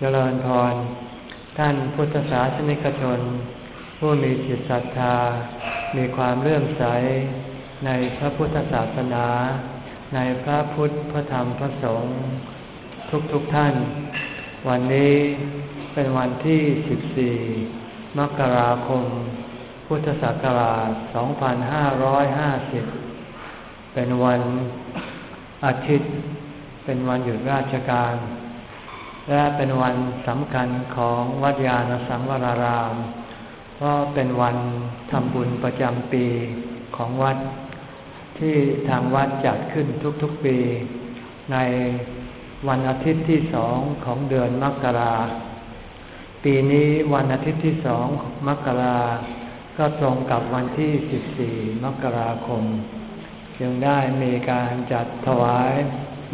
เจริญพร ท่านพุทธศาสนิกชน ผู้มีจิตศรัทธา มีความเลื่อมใส ในพระพุทธศาสนา ในพระพุทธพระธรรมพระสงฆ์ทุกๆทท่าน วันนี้เป็นวันที่ 14 มกราคม พุทธศักราช 2550 เป็นวันอาทิตย์ เป็นวันหยุดราชการ และเป็นวันสำคัญของวัดยาณสังวราราม เพราะเป็นวันทำบุญประจำปีของวัด ที่ทางวัดจัดขึ้นทุกๆปี ในวันอาทิตย์ที่สองของเดือนมกราปีนี้วันอาทิตย์ที่สองมกราก็ตรงกับวันที่ 14 มกราคม จึงได้มีการจัดถวาย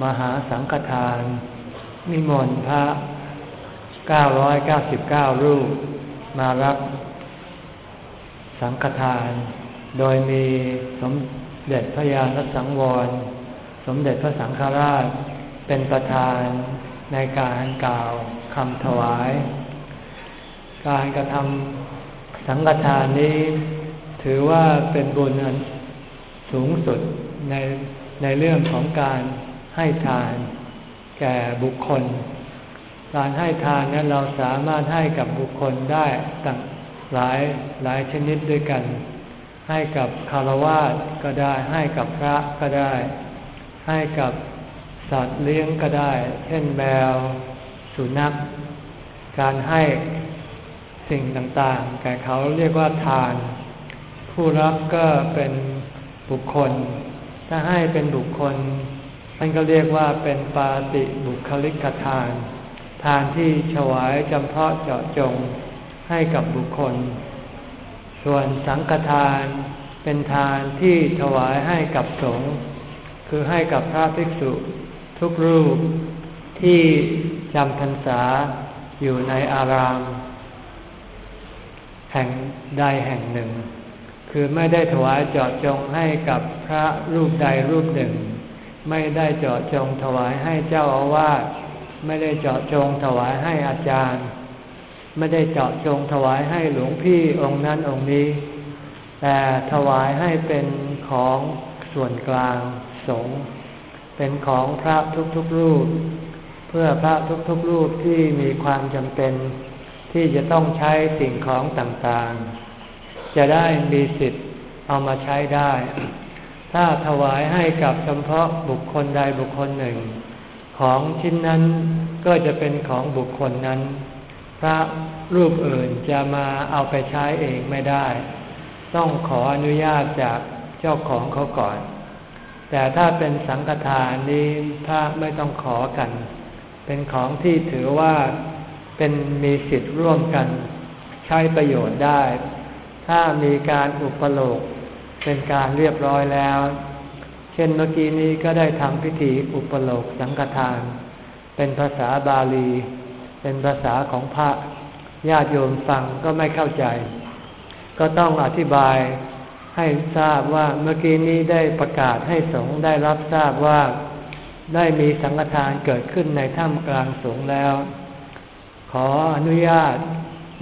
มหาสังฆทาน นิมนต์พระ 999 รูป มารับ สังฆทาน โดยมีสมเด็จพระยาณสังวร สมเด็จพระสังฆราช เป็นประธานในการกล่าวคำถวาย การกระทำสังฆทานนี้ ถือว่าเป็นบุญอันสูงสุดในในเรื่องของการให้ทาน แก่บุคคล การให้ทานนั้นเราสามารถให้กับบุคคลได้ต่างหลายหลายชนิดด้วยกัน ให้กับคารวะก็ได้ ให้กับพระก็ได้ ให้กับสัตว์เลี้ยงก็ได้ เช่นแมว สุนัข การให้สิ่งต่างๆ แก่เขาเรียกว่าทาน ผู้รับก็เป็นบุคคล ถ้าให้เป็นบุคคล ท่านก็เรียกว่าเป็นปาติบุคลิกทาน ทานที่ถวายจำเพาะเจาะจงให้กับบุคคล ส่วนสังฆทานเป็นทานที่ถวายให้กับสงฆ์คือให้กับพระภิกษุทุกรูปที่จำพรรษาอยู่ในอาราม แห่งใดแห่งหนึ่ง คือไม่ได้ถวายเจาะจงให้กับพระรูปใดรูปหนึ่ง ไม่ได้เจาะจงถวายให้เจ้าอาวาสไม่ได้เจาะจงถวายให้อาจารย์ ไม่ได้เจาะจงถวายให้หลวงพี่องค์นั้นองค์นี้ แต่ถวายให้เป็นของส่วนกลางสงฆ์เป็นของพระทุกๆรูป เพื่อพระทุกๆรูปที่มีความจำเป็น ที่จะต้องใช้สิ่งของต่างๆ จะได้มีสิทธิ์เอามาใช้ได้ ถ้าถวายให้กับเฉพาะบุคคลใดบุคคลหนึ่ง ของชิ้นนั้นก็จะเป็นของบุคคลนั้น พระรูปอื่นจะมาเอาไปใช้เองไม่ได้ ต้องขออนุญาตจากเจ้าของเขาก่อน แต่ถ้าเป็นสังฆทานนี้ถ้าไม่ต้องขอกัน เป็นของที่ถือว่าเป็นมีสิทธิ์ร่วมกัน ใช้ประโยชน์ได้ ถ้ามีการอุปโลก เป็นการเรียบร้อยแล้ว เช่นเมื่อกี้นี้ก็ได้ทำพิธีอุปโลกสังฆทาน เป็นภาษาบาลี เป็นภาษาของพระญาติโยมฟังก็ไม่เข้าใจ ก็ต้องอธิบายให้ทราบว่าเมื่อกี้นี้ได้ประกาศให้สงฆ์ได้รับทราบว่าได้มีสังฆทานเกิดขึ้นในถ้ำกลางสงฆ์แล้ว ขออนุญาต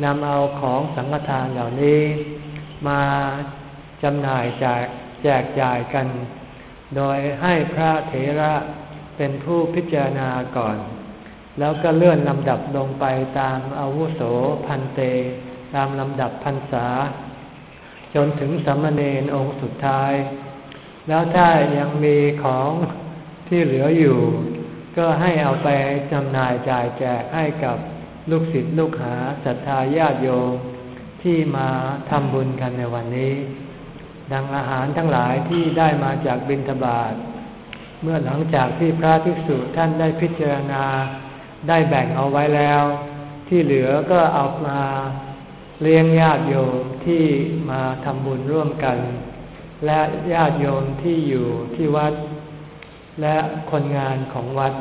นำเอาของสังฆทานเหล่านี้ มา จำหน่ายแจกแจกจ่ายกัน โดยให้พระเถระเป็นผู้พิจารณาก่อน แล้วก็เลื่อนลำดับลงไปตามอาวุโสพันเต ตามลำดับพรรษา จนถึงสัมมเนนองค์สุดท้าย แล้วถ้ายังมีของที่เหลืออยู่ ก็ให้เอาไปจำหน่ายจ่ายแจกให้กับลูกศิษย์ลูกหาศรัทธาญาติโยมที่มาทำบุญกันในวันนี้ ดังอาหารทั้งหลายที่ได้มาจากบิณฑบาตเมื่อหลังจากที่พระภิกษุท่านได้พิจารณา ได้แบ่งเอาไว้แล้ว ที่เหลือก็เอามาเลี้ยงญาติโยมที่มาทำบุญร่วมกัน และญาติโยมที่อยู่ที่วัด และคนงานของวัด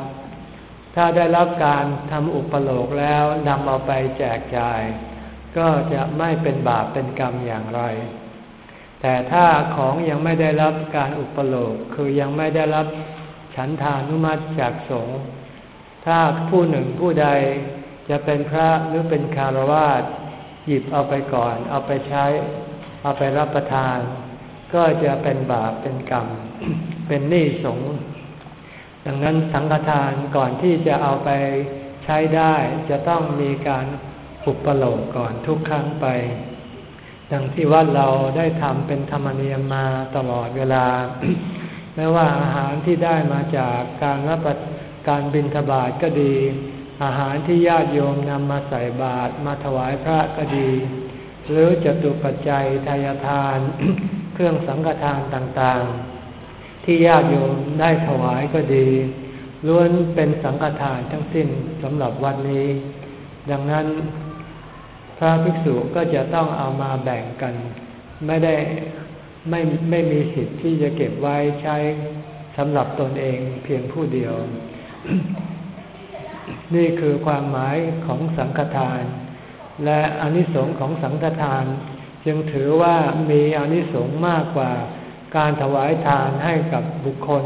ถ้าได้รับการทำอุปโลกแล้วนำเอาไปแจกจ่าย ก็จะไม่เป็นบาปเป็นกรรมอย่างไร แต่ถ้าของยังไม่ได้รับการอุปโลกคือยังไม่ได้รับฉันทานุมัติจากสงฆ์ถ้าผู้หนึ่งผู้ใดจะเป็นพระหรือเป็นคารวาสหยิบเอาไปก่อน เอาไปใช้ เอาไปรับประทาน ก็จะเป็นบาปเป็นกรรม เป็นหนี้สงดังนั้นสังฆทานก่อนที่จะเอาไปใช้ได้ จะต้องมีการปุปโลกก่อนทุกครั้งไป ดังที่วัดเราได้ทำเป็นธรรมเนียมมาตลอดเวลา ไม่ว่าอาหารที่ได้มาจากการรับประการบิณฑบาตก็ดี อาหารที่ญาติโยมนำมาใส่บาตรมาถวายพระก็ดี หรือจตุปัจจัยทายทาน เครื่องสังฆทานต่างๆ ที่ญาติโยมได้ถวายก็ดีล้วนเป็นสังฆทานทั้งสิ้นสำหรับวันนี้ ดังนั้น พระภิกษุก็จะต้องเอามาแบ่งกัน ไม่ได้ไม่ไม่มีสิทธิ์ที่จะเก็บไว้ใช้สำหรับตนเองเพียงผู้เดียว นี่คือความหมายของสังฆทาน และอนิสงค์ของสังฆทาน จึงถือว่ามีอนิสงค์มากกว่าการถวายทานให้กับบุคคล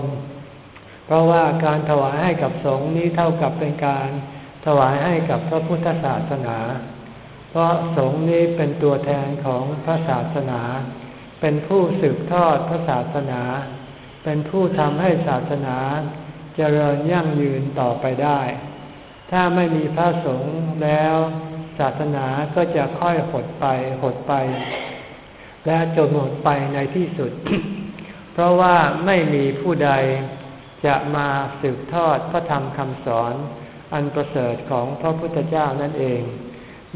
เพราะว่าการถวายให้กับสงฆ์นี้เท่ากับเป็นการถวายให้กับพระพุทธศาสนา เพราะสงฆ์นี้เป็นตัวแทนของพระศาสนา เป็นผู้สืบทอดพระศาสนา เป็นผู้ทำให้ศาสนาจเจริญยั่งยืนต่อไปได้ ถ้าไม่มีพระสงฆ์แล้ว ศาสนาก็จะค่อยหดไปหดไป และจนหมดไปในที่สุด เพราะว่าไม่มีผู้ใดจะมาสืบทอดพระธรรมคำสอน อันประเสริฐของพระพุทธเจ้านั่นเอง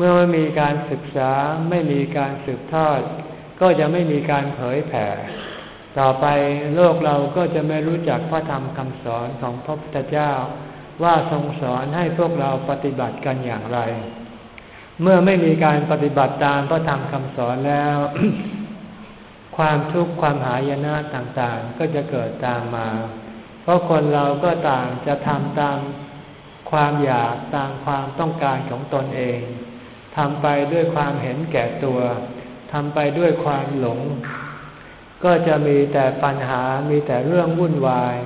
เมื่อไม่มีการศึกษาไม่มีการสืบทอด ก็จะไม่มีการเผยแผ่ ต่อไปโลกเราก็จะไม่รู้จักพระธรรมคำสอนของพระพุทธเจ้า ว่าทรงสอนให้พวกเราปฏิบัติกันอย่างไร เมื่อไม่มีการปฏิบัติตามพระธรรมคำสอนแล้ว ความทุกข์ความหายนะต่างๆ ก็จะเกิดตามมา เพราะคนเราก็ต่างจะทำตามความอยากตามความต้องการของตนเอง ทำไปด้วยความเห็นแก่ตัวทำไปด้วยความหลง ก็จะมีแต่ปัญหามีแต่เรื่องวุ่นวาย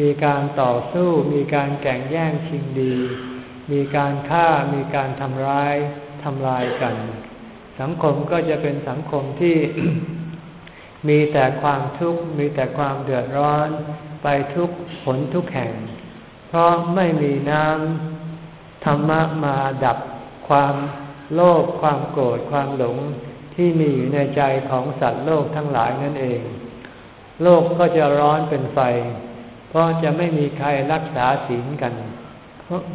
มีการต่อสู้ มีการแข่งแย่งชิงดี มีการฆ่ามีการทำร้ายทำลายกัน สังคมก็จะเป็นสังคมที่มีแต่ความทุกข์มีแต่ความเดือดร้อน ไปทุกผลทุกแห่ง เพราะไม่มีน้ำธรรมะมาดับความ โลภความโกรธความหลงที่มีอยู่ในใจของสัตว์โลกทั้งหลายนั่นเอง โลกก็จะร้อนเป็นไฟ เพราะจะไม่มีใครรักษาศีลกัน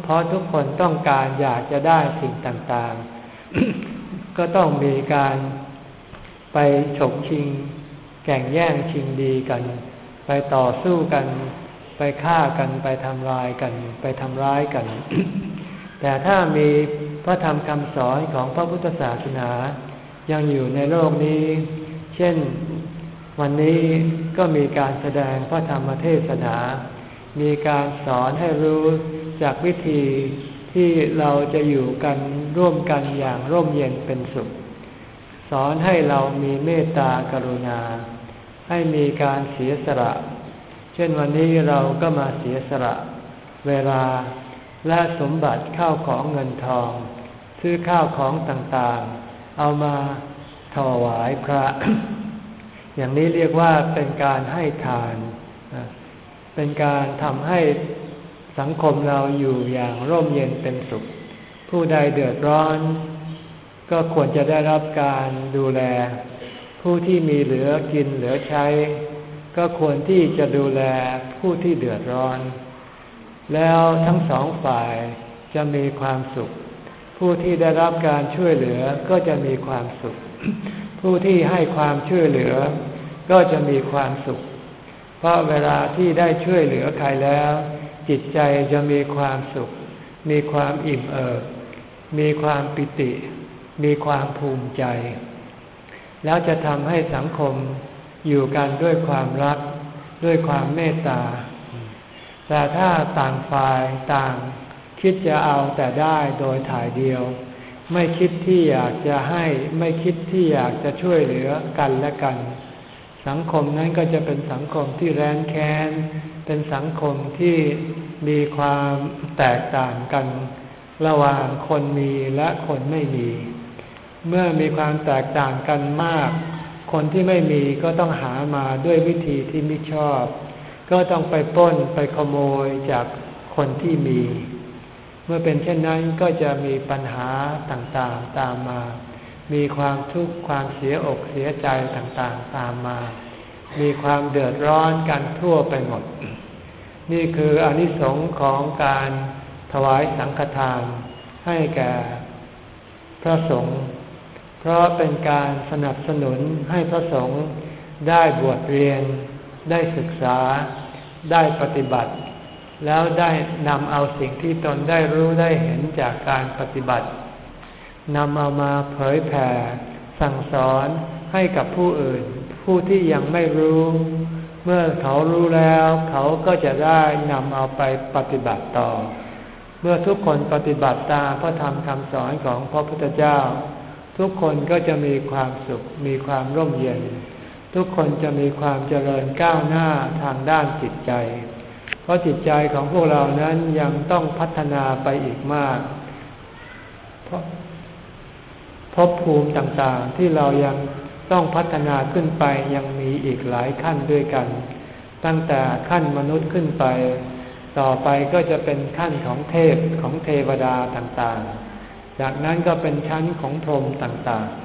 เพราะทุกคนต้องการอยากจะได้สิ่งต่างๆ ก็ต้องมีการไปฉกชิง แข่งแย่งชิงดีกัน ไปต่อสู้กัน ไปฆ่ากันไปทำลายกัน ไปทำร้ายกัน แต่ถ้ามี พระธรรมคำสอนของพระพุทธศาสนา ยังอยู่ในโลกนี้ เช่น วันนี้ก็มีการแสดงพระธรรมเทศนา มีการสอนให้รู้จากวิธีที่เราจะอยู่กันร่วมกันอย่างร่มเย็นเป็นสุข สอนให้เรามีเมตตากรุณา ให้มีการเสียสละ เช่นวันนี้เราก็มาเสียสละ เวลา และสมบัติข้าวของเงินทอง ซื้อข้าวของต่างๆ เอามาถวายพระ อย่างนี้เรียกว่าเป็นการให้ทาน เป็นการทำให้สังคมเราอยู่อย่างร่มเย็นเป็นสุข ผู้ใดเดือดร้อน ก็ควรจะได้รับการดูแล ผู้ที่มีเหลือกินเหลือใช้ ก็ควรที่จะดูแลผู้ที่เดือดร้อน แล้วทั้งสองฝ่ายจะมีความสุข ผู้ที่ได้รับการช่วยเหลือก็จะมีความสุข ผู้ที่ให้ความช่วยเหลือ ก็จะมีความสุข เพราะเวลาที่ได้ช่วยเหลือใครแล้ว จิตใจจะมีความสุข มีความอิ่มเอิบมีความปิติ มีความภูมิใจ แล้วจะทำให้สังคมอยู่กันด้วยความรัก ด้วยความเมตตา แต่ถ้าต่างฝ่ายต่างคิดจะเอาแต่ได้โดยถ่ายเดียว ไม่คิดที่อยากจะให้ไม่คิดที่อยากจะช่วยเหลือกันและกัน สังคมนั้นก็จะเป็นสังคมที่แร้นแค้น เป็นสังคมที่มีความแตกต่างกัน ระหว่างคนมีและคนไม่มี เมื่อมีความแตกต่างกันมาก คนที่ไม่มีก็ต้องหามาด้วยวิธีที่ไม่ชอบ ก็ต้องไปป้นไปขโมยจากคนที่มี เมื่อเป็นเช่นนั้นก็จะมีปัญหาต่างๆตามมา มีความทุกข์ความเสียอกเสียใจต่างๆตามมา มีความเดือดร้อนกันทั่วไปหมด นี่คืออนิสงค์ของการถวายสังฆทานให้แก่พระสงฆ์เพราะเป็นการสนับสนุนให้พระสงฆ์ได้บวชเรียน ได้ศึกษา ได้ปฏิบัติ แล้วได้นำเอาสิ่งที่ตนได้รู้ได้เห็นจากการปฏิบัตินำเอามาเผยแผ่ สั่งสอนให้กับผู้อื่น ผู้ที่ยังไม่รู้ เมื่อเขารู้แล้ว เขาก็จะได้นำเอาไปปฏิบัติต่อ เมื่อทุกคนปฏิบัติตามพระธรรมคำสอนของพระพุทธเจ้า ทุกคนก็จะมีความสุข มีความร่มเย็น ทุกคนจะมีความเจริญก้าวหน้าทางด้านจิตใจ เพราะจิตใจของพวกเรานั้นยังต้องพัฒนาไปอีกมาก เพราะภพภูมิต่างๆที่เรายังต้องพัฒนาขึ้นไปยังมีอีกหลายขั้นด้วยกัน ตั้งแต่ขั้นมนุษย์ขึ้นไป ต่อไปก็จะเป็นขั้นของเทพของเทวดาต่างๆ จากนั้นก็เป็นชั้นของพรหมต่างๆ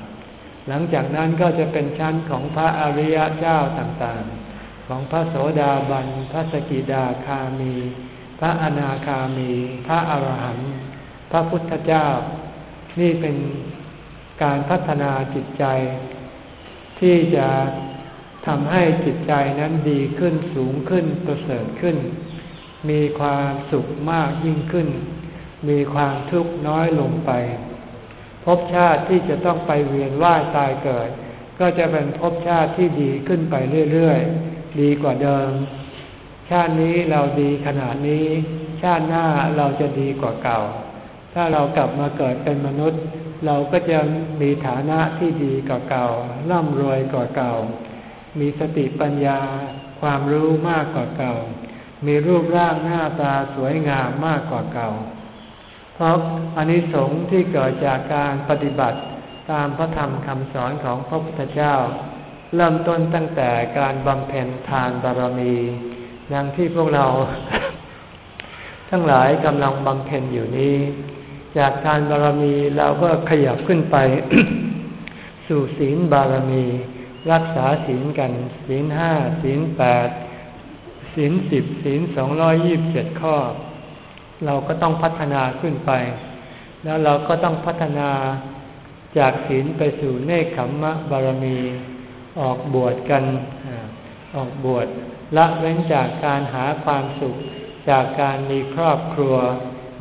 หลังจากนั้นก็จะเป็นชั้นของพระอริยเจ้าต่างๆ ของพระโสดาบัน พระสกิดาคามี พระอนาคามี พระอรหันต์ พระพุทธเจ้า นี่เป็นการพัฒนาจิตใจ ที่จะทำให้จิตใจนั้นดีขึ้นสูงขึ้นประเสริฐขึ้น มีความสุขมากยิ่งขึ้น มีความทุกข์น้อยลงไป ภพชาติที่จะต้องไปเวียนว่ายตายเกิด ก็จะเป็นภพชาติที่ดีขึ้นไปเรื่อยๆ ดีกว่าเดิม ชาตินี้เราดีขนาดนี้ ชาติหน้าเราจะดีกว่าเก่า ถ้าเรากลับมาเกิดเป็นมนุษย์ เราก็จะมีฐานะที่ดีกว่าเก่า ร่ำรวยกว่าเก่า มีสติปัญญา ความรู้มากกว่าเก่า มีรูปร่างหน้าตาสวยงามมากกว่าเก่า เพราะอานิสงส์ที่เกิดจากการปฏิบัติตามพระธรรมคำสอนของพระพุทธเจ้า เริ่มต้นตั้งแต่การบำเพ็ญทานบารมีอย่างที่พวกเรา ทั้งหลายกำลังบำเพ็ญอยู่นี้ จากทานบารมีเราก็ขยับขึ้นไป สู่ศีลบารมี รักษาศีลกัน ศีลห้าศีลแปดศีลสิบศีลสองร้อยยี่บเจ็ดข้อ เราก็ต้องพัฒนาขึ้นไป แล้วเราก็ต้องพัฒนาจากศีลไปสู่เนคขมมะบารมีออกบวชกันออกบวชละเว้นจากการหาความสุข จากการมีครอบครัว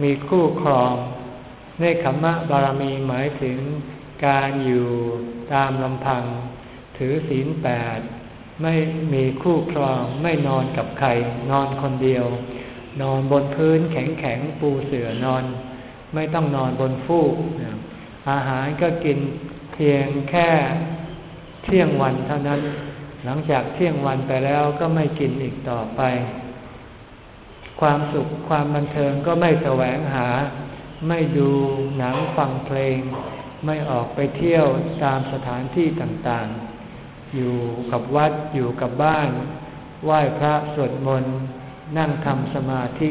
มีคู่ครองเนคขมมะบารมีหมายถึงการอยู่ตามลำพัง ถือศีลแปดไม่มีคู่ครองไม่นอนกับใคร นอนคนเดียว นอนบนพื้นแข็งแข็งปูเสื่อนอน ไม่ต้องนอนบนฟูก อาหารก็กินเพียงแค่เที่ยงวันเท่านั้น หลังจากเที่ยงวันไปแล้วก็ไม่กินอีกต่อไป ความสุขความบันเทิงก็ไม่แสวงหา ไม่ดูหนังฟังเพลง ไม่ออกไปเที่ยวตามสถานที่ต่างๆ อยู่กับวัดอยู่กับบ้าน ไหว้พระสวดมนต์ นั่งทำสมาธิ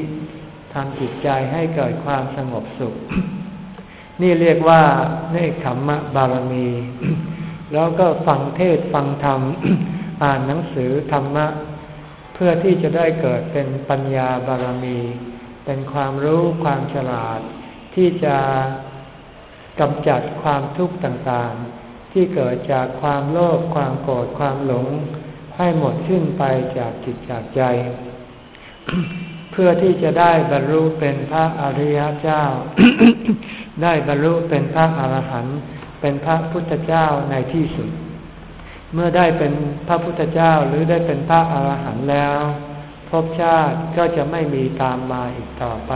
ทำจิตใจให้เกิดความสงบสุข นี่เรียกว่าเนคขมมะบารมี แล้วก็ฟังเทศฟังธรรม อ่านหนังสือธรรมะ เพื่อที่จะได้เกิดเป็นปัญญาบารมี เป็นความรู้ความฉลาด ที่จะกำจัดความทุกข์ต่างๆ ที่เกิดจากความโลภความโกรธความหลง ให้หมดสิ้นไปจากจิตจากใจ เพื่อที่จะได้บรรลุเป็นพระอริยเจ้า ได้บรรลุเป็นพระอรหันต์เป็นพระพุทธเจ้าในที่สุด เมื่อได้เป็นพระพุทธเจ้าหรือได้เป็นพระอรหันต์แล้วภพชาติก็จะไม่มีตามมาอีกต่อไป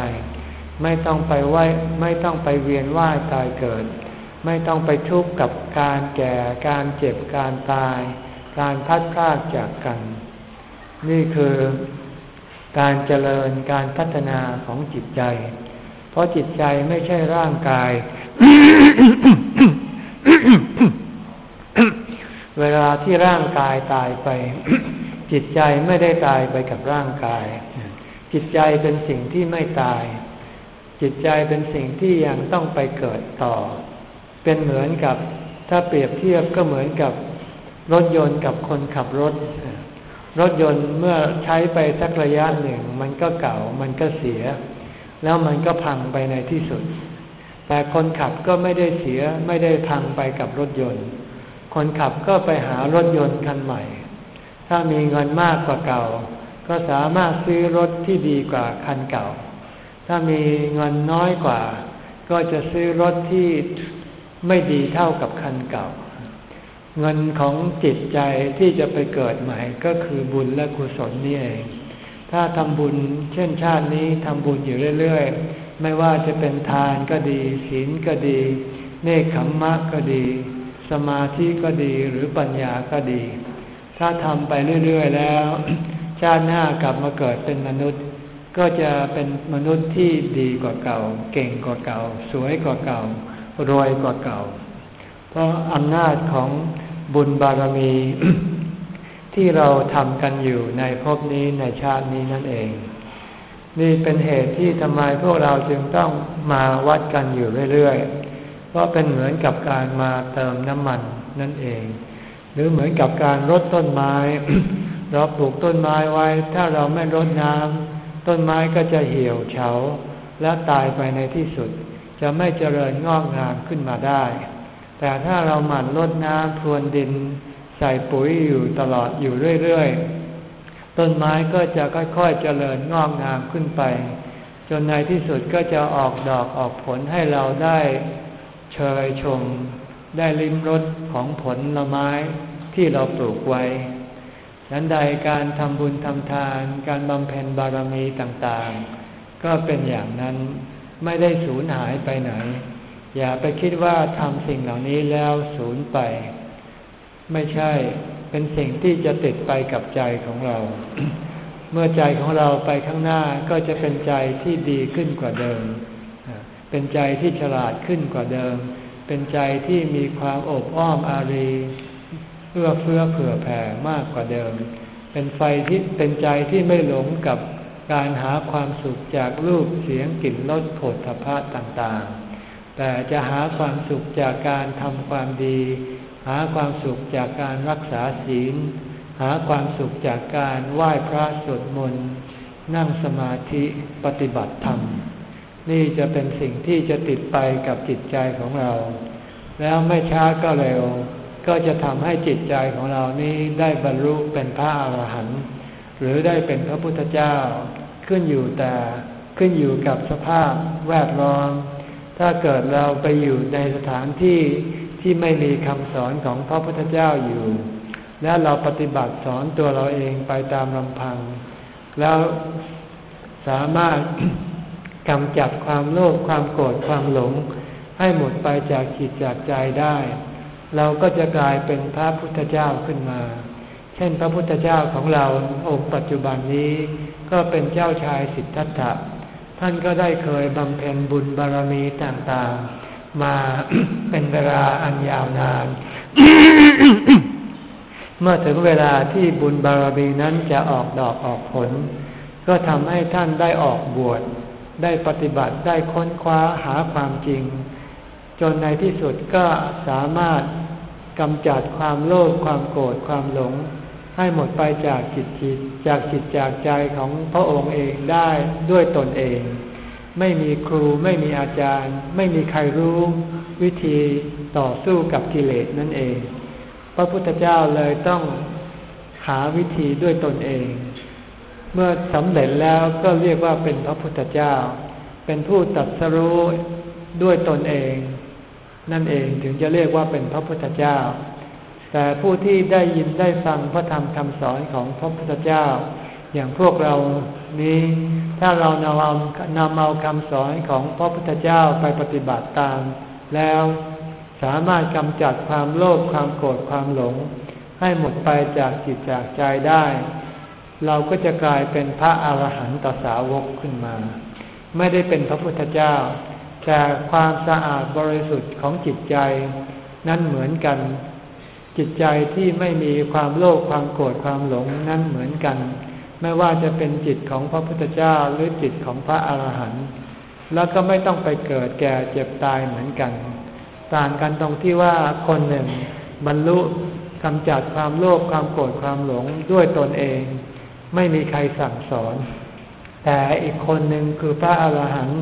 ไม่ต้องไปไหวไม่ต้องไปเวียนว่ายตายเกิด ไม่ต้องไปทุกข์กับการแก่การเจ็บการตาย การพัดพลาดจากกัน นี่คือ การเจริญการพัฒนาของจิตใจ เพราะจิตใจไม่ใช่ร่างกาย เวลาที่ร่างกายตายไป จิตใจไม่ได้ตายไปกับร่างกาย จิตใจเป็นสิ่งที่ไม่ตาย จิตใจเป็นสิ่งที่ยังต้องไปเกิดต่อ เป็นเหมือนกับถ้าเปรียบเทียบก็เหมือนกับรถยนต์กับคนขับรถ รถยนต์เมื่อใช้ไปสักระยะหนึ่ง มันก็เก่ามันก็เสีย แล้วมันก็พังไปในที่สุด แต่คนขับก็ไม่ได้เสียไม่ได้พังไปกับรถยนต์ คนขับก็ไปหารถยนต์คันใหม่ ถ้ามีเงินมากกว่าเก่า ก็สามารถซื้อรถที่ดีกว่าคันเก่า ถ้ามีเงินน้อยกว่า ก็จะซื้อรถที่ไม่ดีเท่ากับคันเก่า เงินของจิตใจที่จะไปเกิดใหม่ก็คือบุญและกุศลนี่เอง ถ้าทำบุญเช่นชาตินี้ทำบุญอยู่เรื่อยๆ ไม่ว่าจะเป็นทานก็ดี ศีลก็ดี เนคขมมะก็ดี สมาธิก็ดีหรือปัญญาก็ดี ถ้าทำไปเรื่อยๆ แล้ว ชาติหน้ากลับมาเกิดเป็นมนุษย์ ก็จะเป็นมนุษย์ที่ดีกว่าเก่า เก่งกว่าเก่า สวยกว่าเก่ารวยกว่าเก่า เพราะอำนาจของบุญบารมี ที่เราทำกันอยู่ในภพนี้ในชาตินี้นั่นเอง นี่เป็นเหตุที่ทำไมพวกเราจึงต้องมาวัดกันอยู่เรื่อยๆ เพราะเป็นเหมือนกับการมาเติมน้ำมันนั่นเอง หรือเหมือนกับการรดต้นไม้ เราปลูกต้นไม้ไว้ ถ้าเราไม่รดน้ำต้นไม้ก็จะเหี่ยวเฉาและตายไปในที่สุด จะไม่เจริญงอกงามขึ้นมาได้ แต่ถ้าเราหมั่นลดน้ำพรวนดิน ใส่ปุ๋ยอยู่ตลอดอยู่เรื่อยๆ ต้นไม้ก็จะค่อยๆเจริญงอกงามขึ้นไป จนในที่สุดก็จะออกดอกออกผลให้เราได้เชยชม ได้ลิ้มรสของผลละไม้ที่เราปลูกไว้ดังใดการทำบุญทำทาน การบำเพ็ญบารมีต่างๆ ก็เป็นอย่างนั้นไม่ได้สูญหายไปไหน อย่าไปคิดว่าทำสิ่งเหล่านี้แล้วสูญไป ไม่ใช่เป็นสิ่งที่จะติดไปกับใจของเรา เมื่อใจของเราไปข้างหน้าก็จะเป็นใจที่ดีขึ้นกว่าเดิม เป็นใจที่ฉลาดขึ้นกว่าเดิม เป็นใจที่มีความอบอ้อมอารีเพื่อเฟื้อเผื่อแผ่มากกว่าเดิม เป็นไฟที่เป็นใจที่ไม่หลงกับการหาความสุขจากรูปเสียงกลิ่นรสผฏฐัพพะต่างๆ แต่จะหาความสุขจากการทำความดี หาความสุขจากการรักษาศีล หาความสุขจากการไหว้พระสวดมนต์นั่งสมาธิปฏิบัติธรรม นี่จะเป็นสิ่งที่จะติดไปกับจิตใจของเรา แล้วไม่ช้าก็เร็ว ก็จะทำให้จิตใจของเรานี้ได้บรรลุเป็นพระอรหันต์หรือได้เป็นพระพุทธเจ้าขึ้นอยู่แต่ขึ้นอยู่กับสภาพแวดล้อม ถ้าเกิดเราไปอยู่ในสถานที่ที่ไม่มีคำสอนของพระพุทธเจ้าอยู่ และเราปฏิบัติสอนตัวเราเองไปตามลำพัง แล้วสามารถกำจัดความโลภความโกรธความหลง ให้หมดไปจากจิตจากใจได้ เราก็จะกลายเป็นพระพุทธเจ้าขึ้นมา เช่นพระพุทธเจ้าของเราองค์ปัจจุบันนี้ ก็เป็นเจ้าชายสิทธัตถะ ท่านก็ได้เคยบำเพ็ญบุญบารมีต่างๆ มาเป็นเวลาอันยาวนาน เมื่อถึงเวลาที่บุญบารมีนั้นจะออกดอกออกผล ก็ทำให้ท่านได้ออกบวช ได้ปฏิบัติได้ค้นคว้าหาความจริง จนในที่สุดก็สามารถกำจัดความโลภความโกรธความหลง ให้หมดไปจากจิตจิตจากจิตจากใจของพระองค์เองได้ด้วยตนเอง ไม่มีครูไม่มีอาจารย์ ไม่มีใครรู้ วิธีต่อสู้กับกิเลสนั่นเอง พระพุทธเจ้าเลยต้องหาวิธีด้วยตนเอง เมื่อสำเร็จแล้วก็เรียกว่าเป็นพระพุทธเจ้า เป็นผู้ตัดสรู้ด้วยตนเอง นั่นเองถึงจะเรียกว่าเป็นพระพุทธเจ้า แต่ผู้ที่ได้ยินได้ฟังพระธรรมคำสอนของพระพุทธเจ้า อย่างพวกเรานี้ ถ้าเรานำเอานำเอาคำสอนของพระพุทธเจ้าไปปฏิบัติตาม แล้วสามารถกำจัดความโลภความโกรธความหลง ให้หมดไปจากจิตจากใจได้ เราก็จะกลายเป็นพระอาหารหันตสาวกขึ้นมา ไม่ได้เป็นพระพุทธเจ้า แต่ความสะอาดบริสุทธิ์ของจิตใจ นั้นเหมือนกัน จิตใจที่ไม่มีความโลภความโกรธความหลงนั้นเหมือนกัน ไม่ว่าจะเป็นจิตของพระพุทธเจ้าหรือจิตของพระอาหารหันต์แล้วก็ไม่ต้องไปเกิดแก่เจ็บตายเหมือนกัน ต่างกันตรงที่ว่าคนหนึ่ง บรรลุกำจัดความโลภความโกรธความหลงด้วยตนเอง ไม่มีใครสั่งสอน แต่อีกคนหนึ่งคือพระอาหารหันต์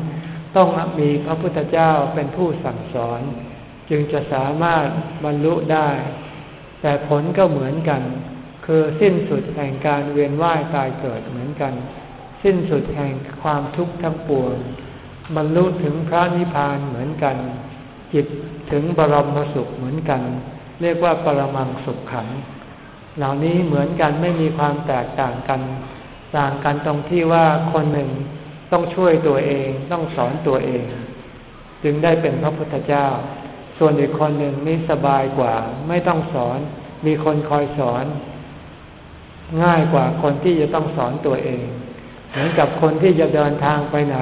ต้องมีพระพุทธเจ้าเป็นผู้สั่งสอน จึงจะสามารถบรรลุได้ แต่ผลก็เหมือนกัน คือสิ้นสุดแห่งการเวียนว่ายตายเกิดเหมือนกัน สิ้นสุดแห่งความทุกข์ทั้งปวงบรรลุถึงพระนิพพานเหมือนกัน จิตถึงบรมสุขเหมือนกัน เรียกว่าปรมังสุขขังเหล่านี้เหมือนกันไม่มีความแตกต่างกัน ต่างกันตรงที่ว่าคนหนึ่งต้องช่วยตัวเองต้องสอนตัวเอง จึงได้เป็นพระพุทธเจ้า ส่วนอีกคนหนึ่งนี่สบายกว่า ไม่ต้องสอน มีคนคอยสอน ง่ายกว่าคนที่จะต้องสอนตัวเอง เหมือนกับคนที่จะเดินทางไปไหน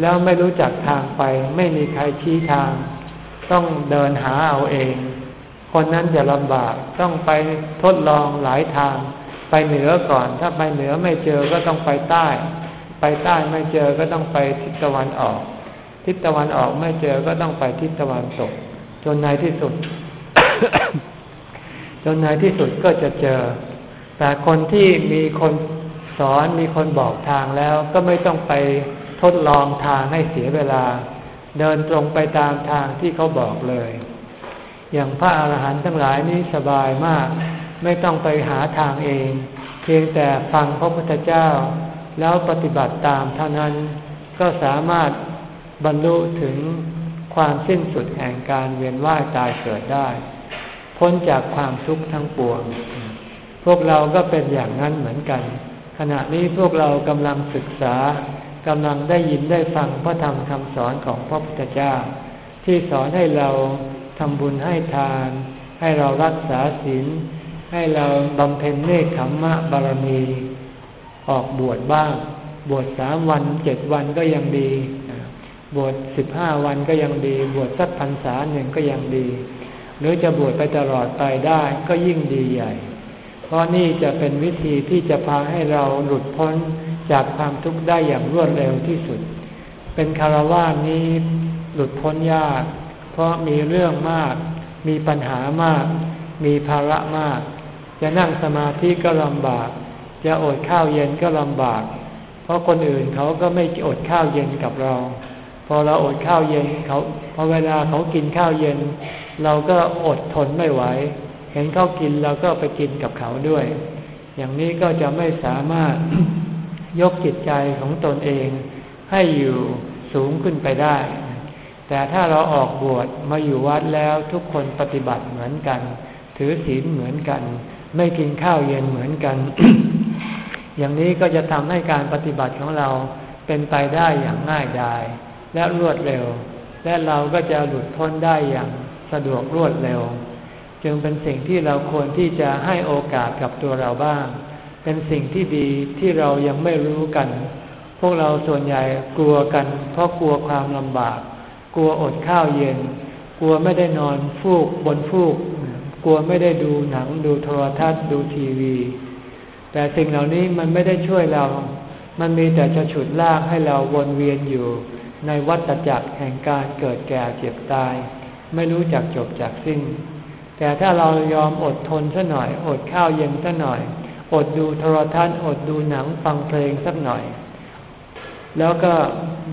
แล้วไม่รู้จักทางไป ไม่มีใครชี้ทาง ต้องเดินหาเอาเอง คนนั้นจะลำบากต้องไปทดลองหลายทาง ไปเหนือก่อน ถ้าไปเหนือไม่เจอก็ต้องไปใต้ ไปใต้ไม่เจอก็ต้องไปทิศตะวันออก ทิศตะวันออกไม่เจอก็ต้องไปทิศตะวันตก จนในที่สุด จนในที่สุดก็จะเจอ แต่คนที่มีคนสอนมีคนบอกทางแล้ว ก็ไม่ต้องไปทดลองทางให้เสียเวลา เดินตรงไปตามทางที่เขาบอกเลย อย่างพระอาหารหันต์ทั้งหลายนี้สบายมาก ไม่ต้องไปหาทางเอง เพียงแต่ฟังพระพุทธเจ้า แล้วปฏิบัติตามเท่านั้นก็สามารถบรรลุถึง ความสิ้นสุดแห่งการเวียนว่ายตายเกิดได้ พ้นจากความทุกข์ทั้งปวง พวกเราก็เป็นอย่างนั้นเหมือนกัน ขณะนี้พวกเรากำลังศึกษากำลังได้ยินได้ฟังพระธรรมคำสอนของพระพุทธเจ้า ที่สอนให้เราทำบุญให้ทาน ให้เรารักษาศีลให้เราบำเพ็ญเนคขมมะบารมี ออกบวชบ้าง บวชสามวันเจ็ดวันก็ยังดี บวชสิบห้าวันก็ยังดี บวชสักพรรษาหนึ่งก็ยังดี หรือจะบวชไปตลอดไปได้ก็ยิ่งดีใหญ่ เพราะนี่จะเป็นวิธีที่จะพาให้เราหลุดพ้นจากความทุกข์ได้อย่างรวดเร็วที่สุด เป็นคารวะนี้หลุดพ้นยาก เพราะมีเรื่องมาก มีปัญหามาก มีภาระมาก จะนั่งสมาธิก็ลำบาก จะอดข้าวเย็นก็ลำบาก เพราะคนอื่นเขาก็ไม่อดข้าวเย็นกับเรา พอเราอดข้าวเย็นเขาพอเวลาเขากินข้าวเย็น เราก็อดทนไม่ไหว เห็นเขากินเราก็ไปกินกับเขาด้วย อย่างนี้ก็จะไม่สามารถยกจิตใจของตนเองให้อยู่สูงขึ้นไปได้ แต่ถ้าเราออกบวชมาอยู่วัดแล้วทุกคนปฏิบัติเหมือนกัน ถือศีลเหมือนกัน ไม่กินข้าวเย็นเหมือนกัน อย่างนี้ก็จะทำให้การปฏิบัติของเราเป็นไปได้อย่างง่ายดาย และรวดเร็ว และเราก็จะหลุดพ้นได้อย่างสะดวกรวดเร็ว จึงเป็นสิ่งที่เราควรที่จะให้โอกาสกับตัวเราบ้าง เป็นสิ่งที่ดีที่เรายังไม่รู้กัน พวกเราส่วนใหญ่กลัวกัน เพราะกลัวความลำบาก กลัวอดข้าวเย็น กลัวไม่ได้นอนฟูกบนฟูก กลัวไม่ได้ดูหนังดูโทรทัศน์ดูทีวี แต่สิ่งเหล่านี้มันไม่ได้ช่วยเรา มันมีแต่จะฉุดลากให้เราวนเวียนอยู่ ในวัฏจักรแห่งการเกิดแก่เจ็บตาย ไม่รู้จักจบจากสิ้น แต่ถ้าเรายอมอดทนสัหน่อย อดข้าวเย็นสัหน่อย อดดูโทรทัศน์อดดูหนังฟังเพลงสักหน่อย แล้วก็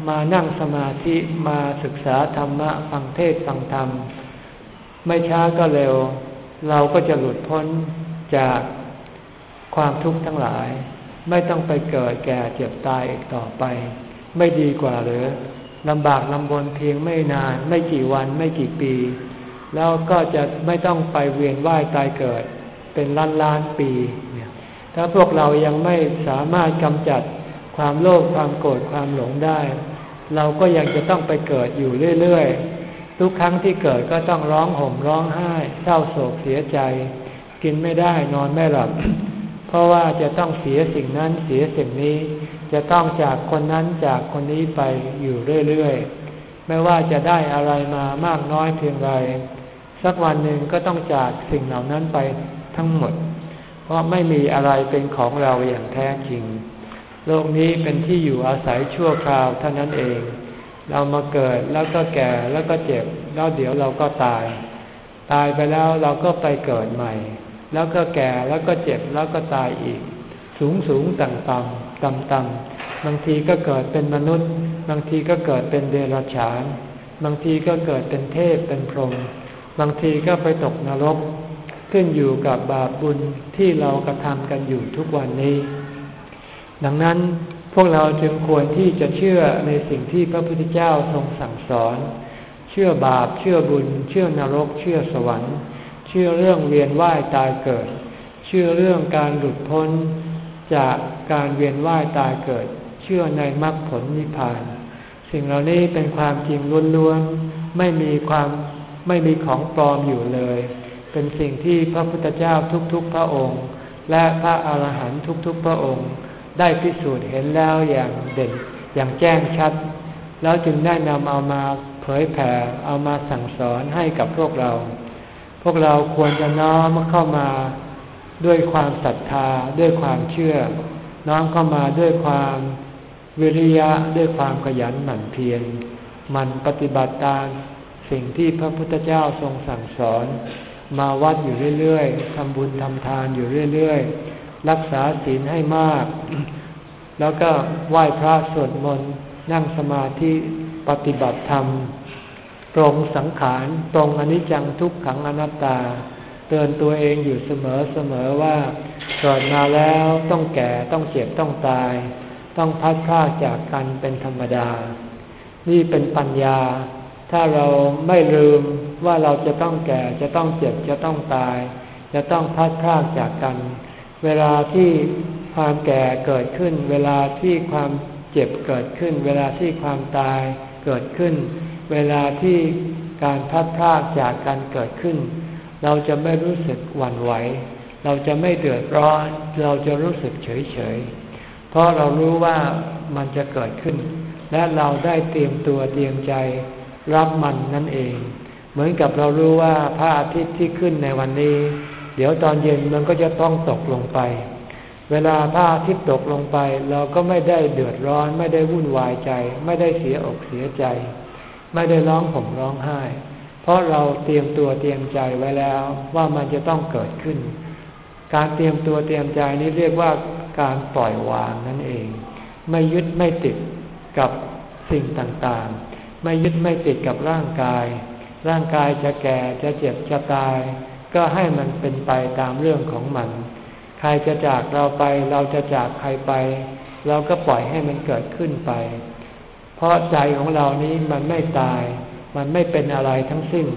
มานั่งสมาธิมาศึกษาธรรมะฟังเทศฟังธรรม ไม่ช้าก็เร็ว เราก็จะหลุดพ้นจากความทุกข์ทั้งหลาย ไม่ต้องไปเกิดแก่เจ็บตายอีกต่อไป ไม่ดีกว่าหรือลำบากลำบนเพียงไม่นาน ไม่กี่วันไม่กี่ปี แล้วก็จะไม่ต้องไปเวียนว่ายตายเกิด เป็นล้านล้านปี ถ้าพวกเรายังไม่สามารถกำจัดความโลภความโกรธความหลงได้ เราก็ยังจะต้องไปเกิดอยู่เรื่อยๆ ทุกครั้งที่เกิดก็ต้องร้องห่มร้องไห้ เศร้าโศกเสียใจ กินไม่ได้นอนไม่หลับ เพราะว่าจะต้องเสียสิ่งนั้นเสียสิ่งนี้ จะต้องจากคนนั้นจากคนนี้ไปอยู่เรื่อยๆ ไม่ว่าจะได้อะไรมามากน้อยเพียงไร สักวันหนึ่งก็ต้องจากสิ่งเหล่านั้นไปทั้งหมด เพราะไม่มีอะไรเป็นของเราอย่างแท้จริง โลกนี้เป็นที่อยู่อาศัยชั่วคราวเท่านั้นเอง เรามาเกิดแล้วก็แก่แล้วก็เจ็บ แล้วเดี๋ยวเราก็ตาย ตายไปแล้วเราก็ไปเกิดใหม่ แล้วก็แก่แล้วก็เจ็บแล้วก็ตายอีก สูงสูงต่ำต่ำ ต่ำต่ำบางทีก็เกิดเป็นมนุษย์ บางทีก็เกิดเป็นเดรัจฉาน บางทีก็เกิดเป็นเทพเป็นพรหมบางทีก็ไปตกนรก ขึ้นอยู่กับบาปบุญที่เรากระทำกันอยู่ทุกวันนี้ ดังนั้นพวกเราจึงควรที่จะเชื่อในสิ่งที่พระพุทธเจ้าทรงสั่งสอน เชื่อบาป เชื่อบุญ เชื่อนรก เชื่อสวรรค์ เชื่อเรื่องเวียนว่ายตายเกิด เชื่อเรื่องการหลุดพ้นจาก การเวียนว่ายตายเกิด เชื่อในมรรคผลนิพพาน สิ่งเหล่านี้เป็นความจริงล้วนๆไม่มีความไม่มีของปลอมอยู่เลย เป็นสิ่งที่พระพุทธเจ้าทุกๆพระองค์ และพระอาหารหันต์ทุกๆพระองค์ ได้พิสูจน์เห็นแล้วอย่างเด่นอย่างแจ้งชัด แล้วจึงได้นำเอามาเผยแผ่เอามาสั่งสอนให้กับพวกเรา พวกเราควรจะน้อมเข้ามาด้วยความศรัทธาด้วยความเชื่อ น้อมเข้ามาด้วยความวิริยะด้วยความขยันหมั่นเพียรมันปฏิบัติตามสิ่งที่พระพุทธเจ้าทรงสั่งสอน มาวัดอยู่เรื่อยๆทำบุญทำทานอยู่เรื่อยๆ รักษาศีลให้มาก แล้วก็ไหว้พระสวดมนต์นั่งสมาธิปฏิบัติธรรม ตรงสังขารตรงอนิจจังทุกขังอนัตตา เตือนตัวเองอยู่เสมอเสมอว่า เกิดมาแล้วต้องแก่ต้องเจ็บต้องตาย ต้องพัดพลาดจากกันเป็นธรรมดา นี่เป็นปัญญา ถ้าเราไม่ลืมว่าเราจะต้องแก่จะต้องเจ็บจะต้องตาย จะต้องพัดพลาดจากกัน เวลาที่ความแก่เกิดขึ้น เวลาที่ความเจ็บเกิดขึ้น เวลาที่ความตายเกิดขึ้น เวลาที่การพัดพลาดจากกันเกิดขึ้น เราจะไม่รู้สึกหวั่นไหว เราจะไม่เดือดร้อน เราจะรู้สึกเฉยเฉยเพราะเรารู้ว่ามันจะเกิดขึ้น และเราได้เตรียมตัวเตรียมใจรับมันนั่นเอง เหมือนกับเรารู้ว่าพระอาทิตย์ที่ขึ้นในวันนี้ เดี๋ยวตอนเย็นมันก็จะต้องตกลงไป เวลาพระอาทิตย์ตกลงไป เราก็ไม่ได้เดือดร้อน ไม่ได้วุ่นวายใจ ไม่ได้เสียอกเสียใจ ไม่ได้ร้องห่มร้องไห้ เพราะเราเตรียมตัวเตรียมใจไว้แล้วว่ามันจะต้องเกิดขึ้น การเตรียมตัวเตรียมใจนี้เรียกว่าการปล่อยวางนั่นเอง ไม่ยึดไม่ติดกับสิ่งต่างๆ ไม่ยึดไม่ติดกับร่างกาย ร่างกายจะแก่จะเจ็บจะตาย ก็ให้มันเป็นไปตามเรื่องของมัน ใครจะจากเราไปเราจะจากใครไป เราก็ปล่อยให้มันเกิดขึ้นไป เพราะใจของเรานี้มันไม่ตาย มันไม่เป็นอะไรทั้งสิ้น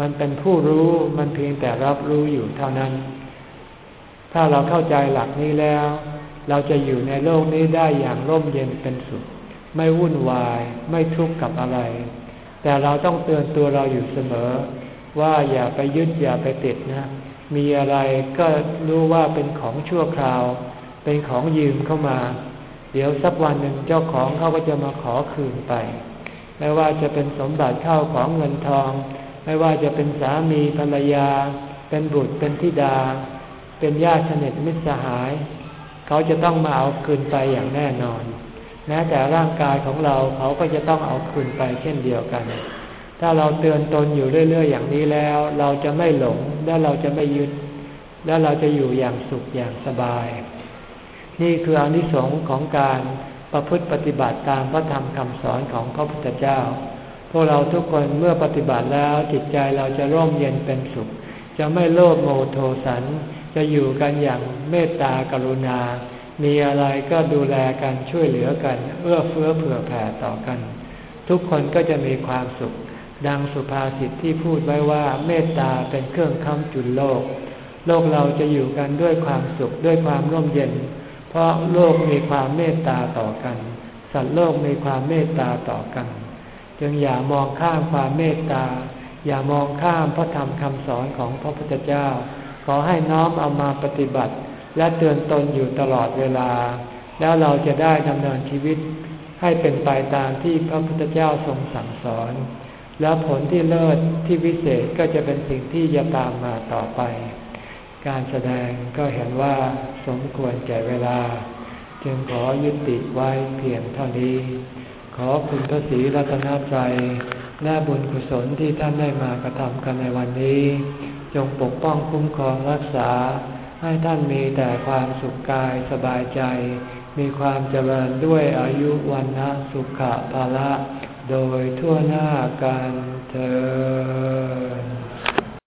มันเป็นผู้รู้มันเพียงแต่รับรู้อยู่เท่านั้น ถ้าเราเข้าใจหลักนี้แล้ว เราจะอยู่ในโลกนี้ได้อย่างร่มเย็นเป็นสุข ไม่วุ่นวาย ไม่ทุกข์กับอะไร แต่เราต้องเตือนตัวเราอยู่เสมอ ว่าอย่าไปยึดอย่าไปติดนะ มีอะไรก็รู้ว่าเป็นของชั่วคราว เป็นของยืมเข้ามา เดี๋ยวสักวันหนึ่งเจ้าของเขาก็จะมาขอคืนไป ไม่ว่าจะเป็นสมบัติเข้าของเงินทอง ไม่ว่าจะเป็นสามีภรรยา เป็นบุตรเป็นธิดา เป็นญาติสนิทมิตรสหาย เขาจะต้องมาเอาคืนไปอย่างแน่นอน แม้แต่ร่างกายของเราเขาก็จะต้องเอาคืนไปเช่นเดียวกัน ถ้าเราเตือนตนอยู่เรื่อยๆอย่างนี้แล้ว เราจะไม่หลงและเราจะไม่ยึด และเราจะอยู่อย่างสุขอย่างสบาย นี่คืออนิสงส์ของการประพฤติปฏิบัติตามพระธรรมคำสอนของพระพุทธเจ้า พวกเราทุกคนเมื่อปฏิบัติแล้วจิตใจเราจะร่มเย็นเป็นสุข จะไม่โลภโมโทสัน จะอยู่กันอย่างเมตตากรุณา มีอะไรก็ดูแลกันช่วยเหลือกัน เอื้อเฟื้อเผื่อแผ่ต่อกัน ทุกคนก็จะมีความสุข ดังสุภาษิตที่พูดไว้ว่าเมตตาเป็นเครื่องค้ำจุนโลก โลกเราจะอยู่กันด้วยความสุขด้วยความร่มเย็น เพราะโลกมีความเมตตาต่อกัน สัตว์โลกมีความเมตตาต่อกัน จึงอย่ามองข้ามความเมตตา อย่ามองข้ามพระธรรมคำสอนของพระพุทธเจ้า ขอให้น้อมเอามาปฏิบัติ และเตือนตนอยู่ตลอดเวลา แล้วเราจะได้ดำเนินชีวิต ให้เป็นไปตามที่พระพุทธเจ้าทรงสั่งสอน แล้วผลที่เลิศที่วิเศษก็จะเป็นสิ่งที่จะตามมาต่อไป การแสดงก็เห็นว่าสมควรแก่เวลา จึงขอยุติไว้เพียงเท่านี้ ขอคุณพระศรีรัตนตรัยและบุญกุศลที่ท่านได้มากระทำกันในวันนี้ จงปกป้องคุ้มครองรักษา ให้ท่านมีแต่ความสุขกายสบายใจ มีความเจริญด้วยอายุวันนะสุขภาละ โดยทั่วหน้ากันเธอ